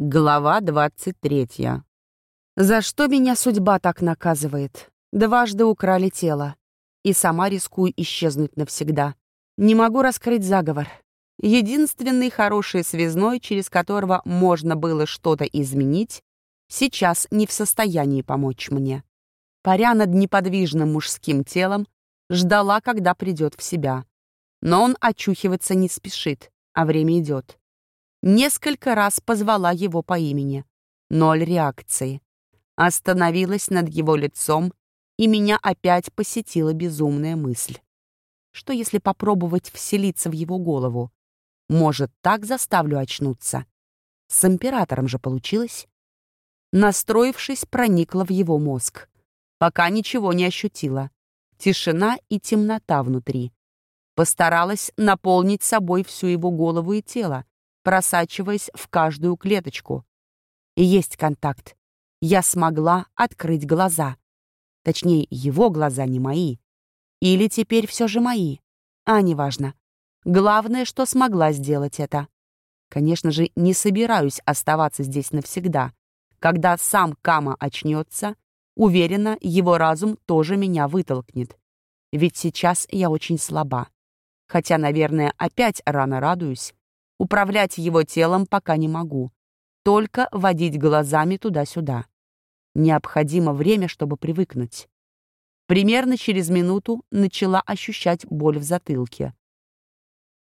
Глава 23. За что меня судьба так наказывает? Дважды украли тело. И сама рискую исчезнуть навсегда. Не могу раскрыть заговор. Единственный хороший связной, через которого можно было что-то изменить, сейчас не в состоянии помочь мне. Паря над неподвижным мужским телом, ждала, когда придет в себя. Но он очухиваться не спешит, а время идет. Несколько раз позвала его по имени. Ноль реакции. Остановилась над его лицом, и меня опять посетила безумная мысль. Что если попробовать вселиться в его голову? Может, так заставлю очнуться? С императором же получилось. Настроившись, проникла в его мозг. Пока ничего не ощутила. Тишина и темнота внутри. Постаралась наполнить собой всю его голову и тело, просачиваясь в каждую клеточку. Есть контакт. Я смогла открыть глаза. Точнее, его глаза не мои. Или теперь все же мои. А, неважно. Главное, что смогла сделать это. Конечно же, не собираюсь оставаться здесь навсегда. Когда сам Кама очнется, уверена, его разум тоже меня вытолкнет. Ведь сейчас я очень слаба. Хотя, наверное, опять рано радуюсь, Управлять его телом пока не могу. Только водить глазами туда-сюда. Необходимо время, чтобы привыкнуть. Примерно через минуту начала ощущать боль в затылке.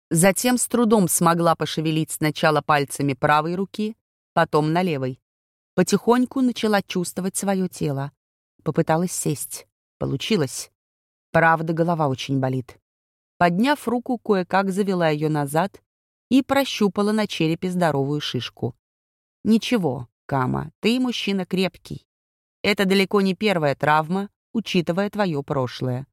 Затем с трудом смогла пошевелить сначала пальцами правой руки, потом на левой. Потихоньку начала чувствовать свое тело. Попыталась сесть. Получилось. Правда, голова очень болит. Подняв руку, кое-как завела ее назад и прощупала на черепе здоровую шишку. «Ничего, Кама, ты мужчина крепкий. Это далеко не первая травма, учитывая твое прошлое.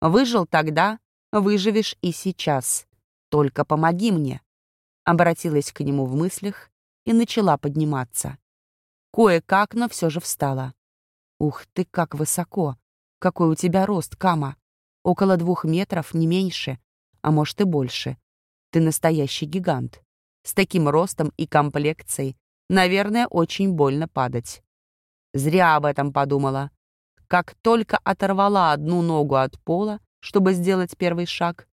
Выжил тогда, выживешь и сейчас. Только помоги мне». Обратилась к нему в мыслях и начала подниматься. Кое-как, но все же встала. «Ух ты, как высоко! Какой у тебя рост, Кама! Около двух метров, не меньше, а может и больше. Ты настоящий гигант. С таким ростом и комплекцией, наверное, очень больно падать. Зря об этом подумала. Как только оторвала одну ногу от пола, чтобы сделать первый шаг,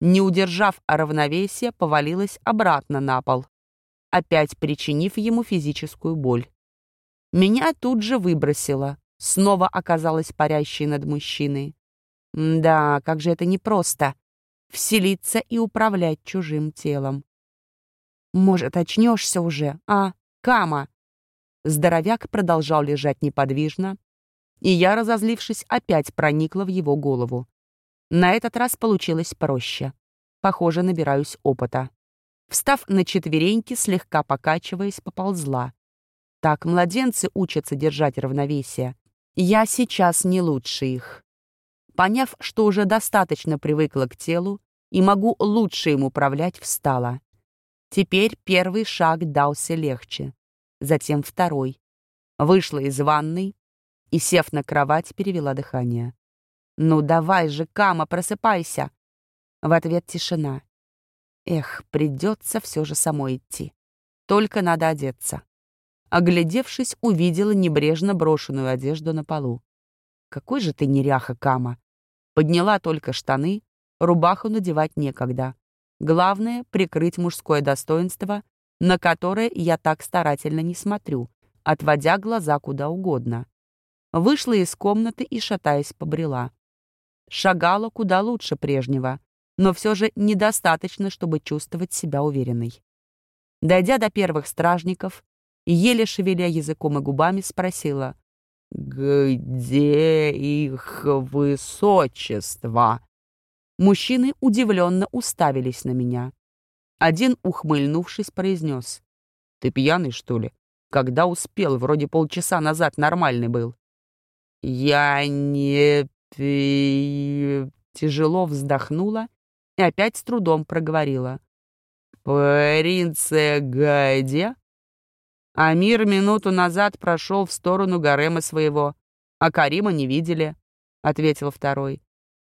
не удержав равновесия, повалилась обратно на пол, опять причинив ему физическую боль. Меня тут же выбросило, снова оказалась парящей над мужчиной. Да, как же это непросто вселиться и управлять чужим телом. «Может, очнешься уже, а, Кама?» Здоровяк продолжал лежать неподвижно, и я, разозлившись, опять проникла в его голову. На этот раз получилось проще. Похоже, набираюсь опыта. Встав на четвереньки, слегка покачиваясь, поползла. Так младенцы учатся держать равновесие. Я сейчас не лучше их. Поняв, что уже достаточно привыкла к телу и могу лучше им управлять, встала. Теперь первый шаг дался легче, затем второй. Вышла из ванной и, сев на кровать, перевела дыхание. «Ну давай же, Кама, просыпайся!» В ответ тишина. Эх, придется все же самой идти. Только надо одеться. Оглядевшись, увидела небрежно брошенную одежду на полу. «Какой же ты неряха, Кама!» Подняла только штаны, рубаху надевать некогда. Главное — прикрыть мужское достоинство, на которое я так старательно не смотрю, отводя глаза куда угодно. Вышла из комнаты и, шатаясь, побрела. Шагала куда лучше прежнего, но все же недостаточно, чтобы чувствовать себя уверенной. Дойдя до первых стражников, еле шевеля языком и губами, спросила, «Где их высочество?» Мужчины удивленно уставились на меня. Один, ухмыльнувшись, произнес. «Ты пьяный, что ли? Когда успел? Вроде полчаса назад нормальный был». «Я не пи...» Тяжело вздохнула и опять с трудом проговорила. «Принце Гайде?» Амир минуту назад прошел в сторону гарема своего, а Карима не видели, — ответил второй.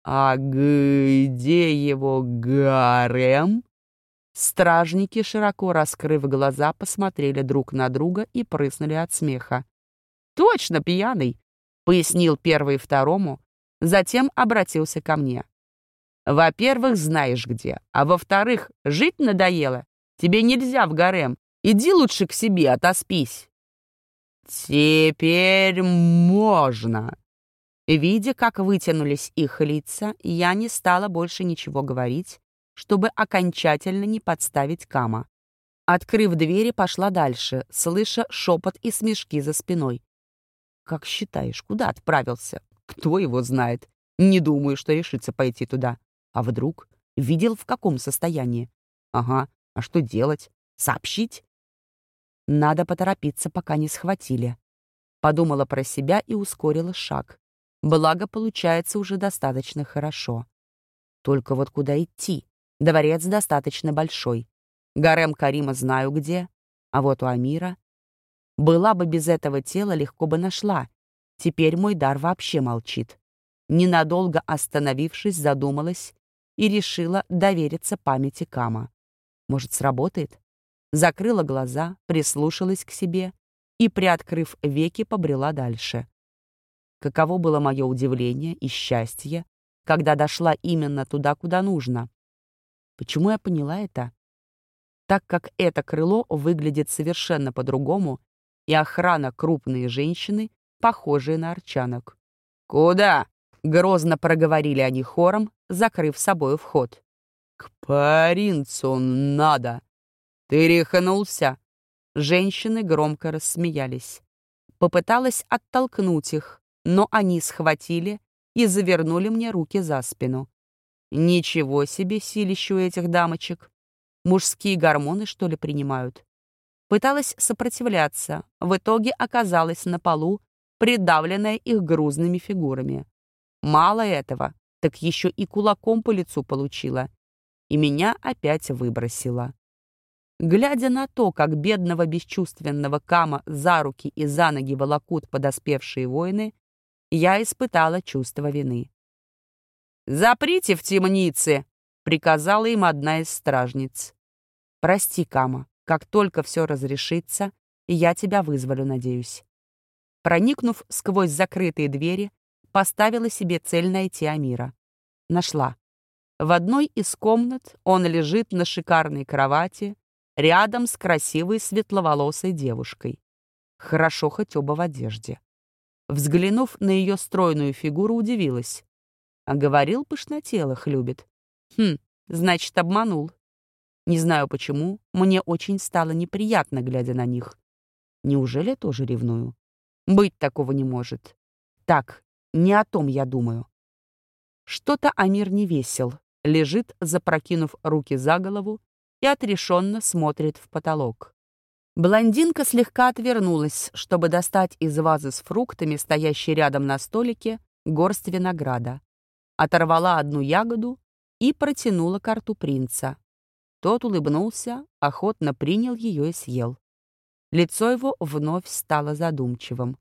«А где его гарем?» Стражники, широко раскрыв глаза, посмотрели друг на друга и прыснули от смеха. «Точно пьяный!» — пояснил первый второму, затем обратился ко мне. «Во-первых, знаешь где, а во-вторых, жить надоело. Тебе нельзя в гарем. Иди лучше к себе, отоспись». «Теперь можно!» Видя, как вытянулись их лица, я не стала больше ничего говорить, чтобы окончательно не подставить Кама. Открыв двери, пошла дальше, слыша шепот и смешки за спиной. «Как считаешь, куда отправился? Кто его знает? Не думаю, что решится пойти туда. А вдруг? Видел, в каком состоянии? Ага, а что делать? Сообщить? Надо поторопиться, пока не схватили. Подумала про себя и ускорила шаг. Благо, получается уже достаточно хорошо. Только вот куда идти? Дворец достаточно большой. Гарем Карима знаю где, а вот у Амира... Была бы без этого тела, легко бы нашла. Теперь мой дар вообще молчит. Ненадолго остановившись, задумалась и решила довериться памяти Кама. Может, сработает? Закрыла глаза, прислушалась к себе и, приоткрыв веки, побрела дальше. Каково было мое удивление и счастье, когда дошла именно туда, куда нужно. Почему я поняла это? Так как это крыло выглядит совершенно по-другому, и охрана крупные женщины, похожие на арчанок. «Куда?» — грозно проговорили они хором, закрыв собою вход. «К паринцу надо!» «Ты рехнулся?» Женщины громко рассмеялись. Попыталась оттолкнуть их, но они схватили и завернули мне руки за спину. Ничего себе силищу этих дамочек. Мужские гормоны, что ли, принимают? Пыталась сопротивляться, в итоге оказалась на полу, придавленная их грузными фигурами. Мало этого, так еще и кулаком по лицу получила. И меня опять выбросила. Глядя на то, как бедного бесчувственного Кама за руки и за ноги волокут подоспевшие воины, я испытала чувство вины. «Заприте в темнице!» — приказала им одна из стражниц. «Прости, Кама, как только все разрешится, я тебя вызволю, надеюсь». Проникнув сквозь закрытые двери, поставила себе цель найти Амира. Нашла. В одной из комнат он лежит на шикарной кровати, рядом с красивой светловолосой девушкой. Хорошо хоть оба в одежде. Взглянув на ее стройную фигуру, удивилась. А говорил, пышнотелых любит. Хм, значит, обманул. Не знаю почему, мне очень стало неприятно, глядя на них. Неужели тоже ревную? Быть такого не может. Так, не о том я думаю. Что-то Амир не весел, лежит, запрокинув руки за голову, и отрешенно смотрит в потолок. Блондинка слегка отвернулась, чтобы достать из вазы с фруктами, стоящей рядом на столике, горсть винограда. Оторвала одну ягоду и протянула карту принца. Тот улыбнулся, охотно принял ее и съел. Лицо его вновь стало задумчивым.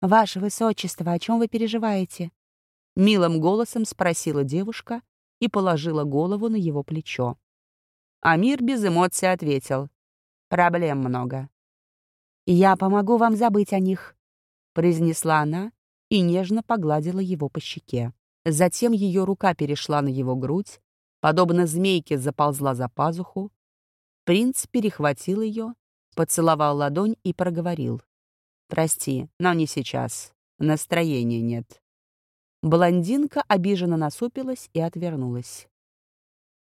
«Ваше Высочество, о чем вы переживаете?» Милым голосом спросила девушка и положила голову на его плечо. Амир без эмоций ответил. Проблем много. «Я помогу вам забыть о них», — произнесла она и нежно погладила его по щеке. Затем ее рука перешла на его грудь, подобно змейке заползла за пазуху. Принц перехватил ее, поцеловал ладонь и проговорил. «Прости, но не сейчас. Настроения нет». Блондинка обиженно насупилась и отвернулась.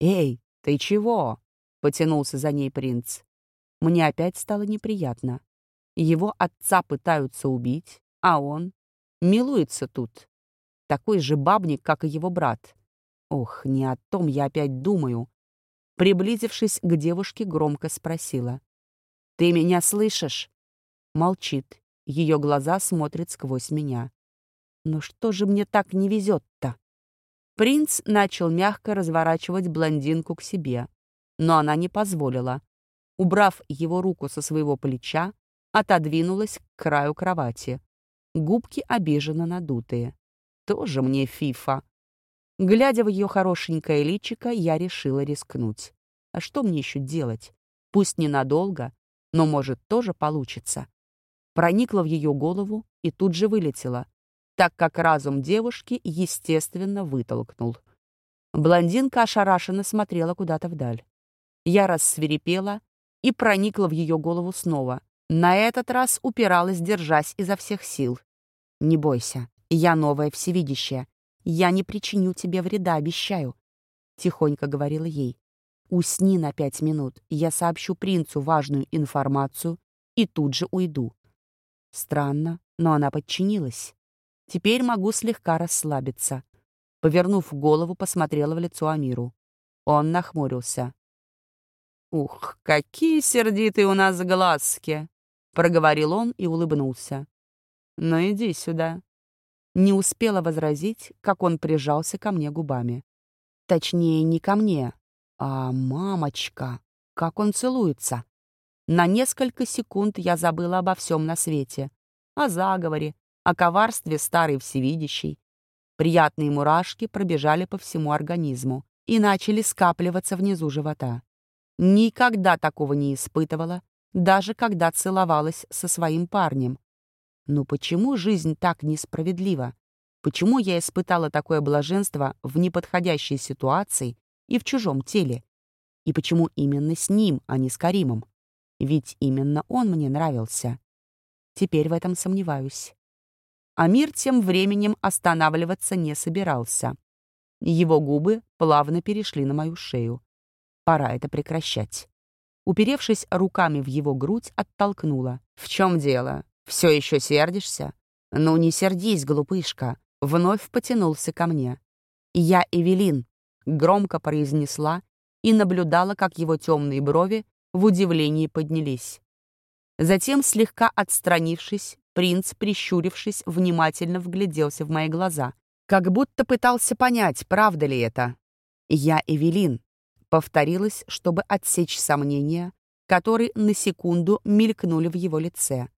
«Эй, ты чего?» — потянулся за ней принц. Мне опять стало неприятно. Его отца пытаются убить, а он милуется тут. Такой же бабник, как и его брат. Ох, не о том я опять думаю. Приблизившись к девушке, громко спросила. «Ты меня слышишь?» Молчит. Ее глаза смотрят сквозь меня. «Ну что же мне так не везет-то?» Принц начал мягко разворачивать блондинку к себе, но она не позволила убрав его руку со своего плеча, отодвинулась к краю кровати. Губки обиженно надутые. Тоже мне фифа. Глядя в ее хорошенькое личико, я решила рискнуть. А что мне еще делать? Пусть ненадолго, но, может, тоже получится. Проникла в ее голову и тут же вылетела, так как разум девушки, естественно, вытолкнул. Блондинка ошарашенно смотрела куда-то вдаль. Я рассверепела и проникла в ее голову снова. На этот раз упиралась, держась изо всех сил. «Не бойся, я новая всевидящая. Я не причиню тебе вреда, обещаю», — тихонько говорила ей. «Усни на пять минут, я сообщу принцу важную информацию и тут же уйду». Странно, но она подчинилась. Теперь могу слегка расслабиться. Повернув голову, посмотрела в лицо Амиру. Он нахмурился. «Ух, какие сердитые у нас глазки!» — проговорил он и улыбнулся. «Ну иди сюда». Не успела возразить, как он прижался ко мне губами. Точнее, не ко мне, а мамочка. Как он целуется. На несколько секунд я забыла обо всем на свете. О заговоре, о коварстве старой всевидящей. Приятные мурашки пробежали по всему организму и начали скапливаться внизу живота. Никогда такого не испытывала, даже когда целовалась со своим парнем. Но почему жизнь так несправедлива? Почему я испытала такое блаженство в неподходящей ситуации и в чужом теле? И почему именно с ним, а не с Каримом? Ведь именно он мне нравился. Теперь в этом сомневаюсь. Амир тем временем останавливаться не собирался. Его губы плавно перешли на мою шею. Пора это прекращать. Уперевшись руками в его грудь, оттолкнула. «В чем дело? Все еще сердишься?» «Ну не сердись, глупышка!» Вновь потянулся ко мне. «Я Эвелин», — громко произнесла и наблюдала, как его темные брови в удивлении поднялись. Затем, слегка отстранившись, принц, прищурившись, внимательно вгляделся в мои глаза, как будто пытался понять, правда ли это. «Я Эвелин», — повторилась, чтобы отсечь сомнения, которые на секунду мелькнули в его лице.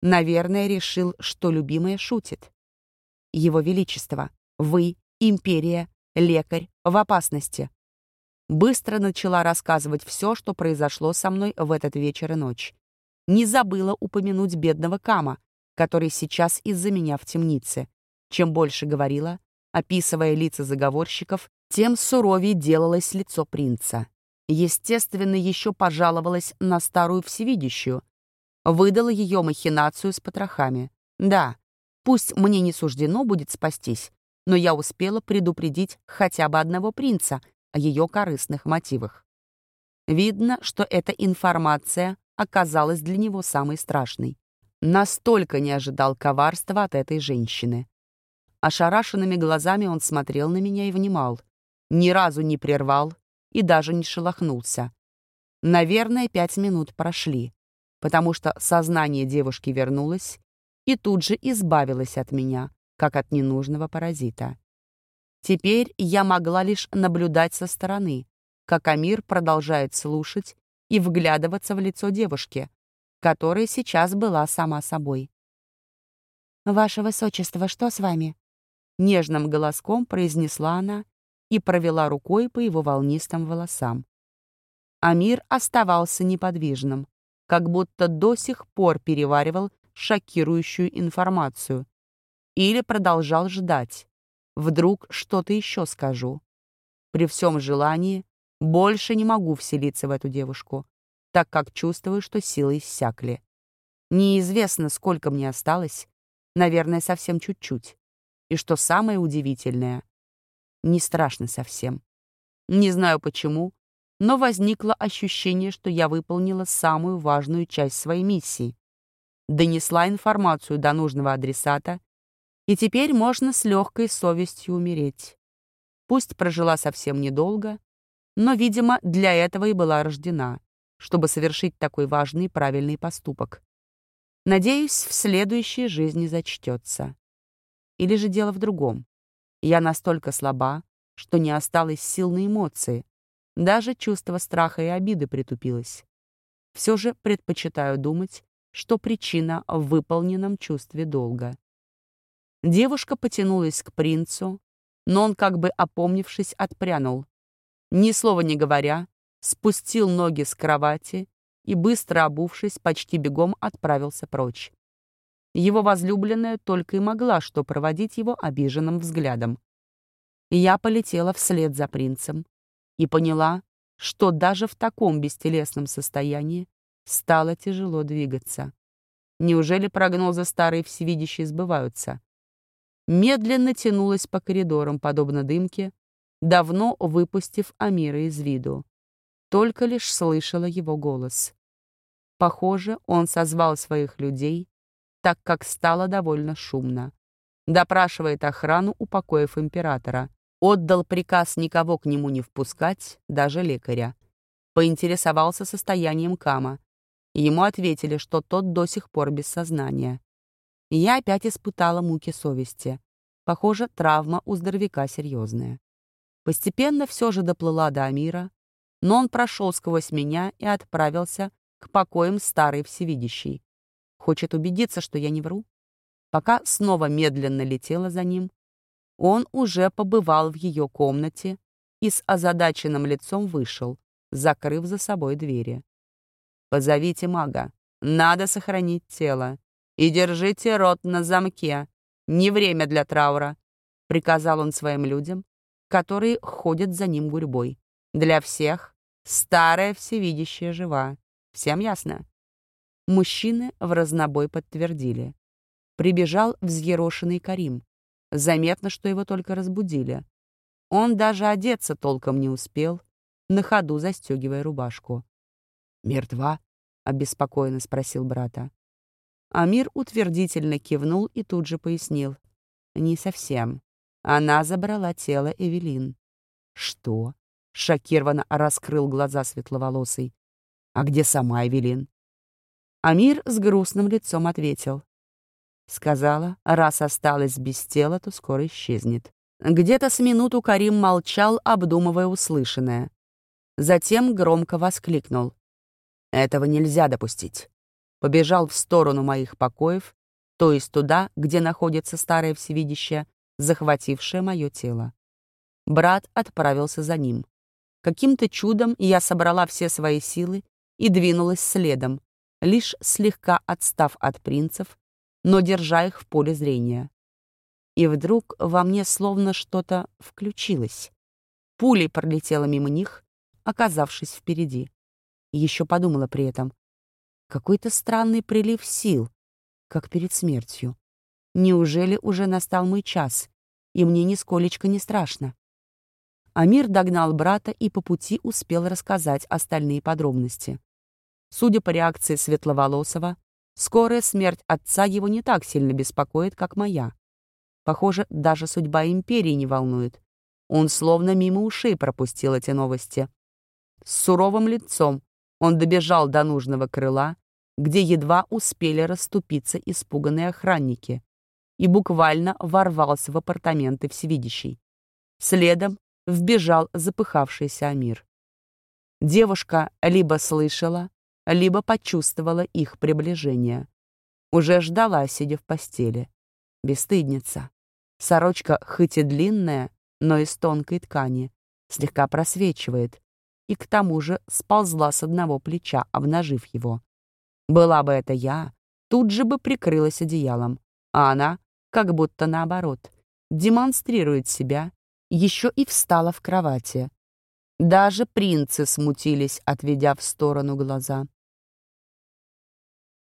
Наверное, решил, что любимая шутит. «Его Величество, вы, империя, лекарь, в опасности быстро начала рассказывать все, что произошло со мной в этот вечер и ночь. Не забыла упомянуть бедного Кама, который сейчас из-за меня в темнице. Чем больше говорила, описывая лица заговорщиков, тем суровее делалось лицо принца. Естественно, еще пожаловалась на старую всевидящую. Выдала ее махинацию с потрохами. Да, пусть мне не суждено будет спастись, но я успела предупредить хотя бы одного принца, о ее корыстных мотивах. Видно, что эта информация оказалась для него самой страшной. Настолько не ожидал коварства от этой женщины. Ошарашенными глазами он смотрел на меня и внимал. Ни разу не прервал и даже не шелохнулся. Наверное, пять минут прошли, потому что сознание девушки вернулось и тут же избавилось от меня, как от ненужного паразита. Теперь я могла лишь наблюдать со стороны, как Амир продолжает слушать и вглядываться в лицо девушки, которая сейчас была сама собой. «Ваше Высочество, что с вами?» Нежным голоском произнесла она и провела рукой по его волнистым волосам. Амир оставался неподвижным, как будто до сих пор переваривал шокирующую информацию или продолжал ждать, Вдруг что-то еще скажу. При всем желании больше не могу вселиться в эту девушку, так как чувствую, что силы иссякли. Неизвестно, сколько мне осталось, наверное, совсем чуть-чуть. И что самое удивительное, не страшно совсем. Не знаю почему, но возникло ощущение, что я выполнила самую важную часть своей миссии. Донесла информацию до нужного адресата и теперь можно с легкой совестью умереть. Пусть прожила совсем недолго, но, видимо, для этого и была рождена, чтобы совершить такой важный и правильный поступок. Надеюсь, в следующей жизни зачтется. Или же дело в другом. Я настолько слаба, что не осталось сил на эмоции. Даже чувство страха и обиды притупилось. Все же предпочитаю думать, что причина в выполненном чувстве долга. Девушка потянулась к принцу, но он, как бы опомнившись, отпрянул. Ни слова не говоря, спустил ноги с кровати и, быстро обувшись, почти бегом отправился прочь. Его возлюбленная только и могла что проводить его обиженным взглядом. Я полетела вслед за принцем и поняла, что даже в таком бестелесном состоянии стало тяжело двигаться. Неужели прогнозы старой всевидящей сбываются? Медленно тянулась по коридорам, подобно дымке, давно выпустив Амира из виду. Только лишь слышала его голос. Похоже, он созвал своих людей, так как стало довольно шумно. Допрашивает охрану у покоев императора. Отдал приказ никого к нему не впускать, даже лекаря. Поинтересовался состоянием Кама. Ему ответили, что тот до сих пор без сознания. Я опять испытала муки совести. Похоже, травма у здоровяка серьезная. Постепенно все же доплыла до Амира, но он прошел сквозь меня и отправился к покоям старой всевидящей. Хочет убедиться, что я не вру. Пока снова медленно летела за ним, он уже побывал в ее комнате и с озадаченным лицом вышел, закрыв за собой двери. «Позовите мага. Надо сохранить тело. И держите рот на замке. Не время для траура», — приказал он своим людям, которые ходят за ним гурьбой. «Для всех старая всевидящая жива. Всем ясно?» Мужчины в разнобой подтвердили. Прибежал взъерошенный Карим. Заметно, что его только разбудили. Он даже одеться толком не успел, на ходу застегивая рубашку. «Мертва?» — обеспокоенно спросил брата. Амир утвердительно кивнул и тут же пояснил. «Не совсем. Она забрала тело Эвелин». «Что?» — шокированно раскрыл глаза светловолосый. «А где сама Эвелин?» Амир с грустным лицом ответил. Сказала, раз осталась без тела, то скоро исчезнет. Где-то с минуту Карим молчал, обдумывая услышанное. Затем громко воскликнул. «Этого нельзя допустить». Побежал в сторону моих покоев, то есть туда, где находится старое всевидящее, захватившее мое тело. Брат отправился за ним. Каким-то чудом я собрала все свои силы и двинулась следом, лишь слегка отстав от принцев, но держа их в поле зрения. И вдруг во мне словно что-то включилось. Пулей пролетела мимо них, оказавшись впереди. Еще подумала при этом. Какой-то странный прилив сил, как перед смертью. Неужели уже настал мой час, и мне нисколечко не страшно? Амир догнал брата и по пути успел рассказать остальные подробности. Судя по реакции Светловолосова, Скорая смерть отца его не так сильно беспокоит, как моя. Похоже, даже судьба империи не волнует. Он словно мимо ушей пропустил эти новости. С суровым лицом он добежал до нужного крыла, где едва успели расступиться испуганные охранники, и буквально ворвался в апартаменты всевидящей. Следом вбежал запыхавшийся Амир. Девушка либо слышала, либо почувствовала их приближение. Уже ждала, сидя в постели. Бесстыдница. Сорочка хоть и длинная, но из тонкой ткани, слегка просвечивает, и к тому же сползла с одного плеча, обнажив его. Была бы это я, тут же бы прикрылась одеялом, а она, как будто наоборот, демонстрирует себя, еще и встала в кровати. Даже принцы смутились, отведя в сторону глаза.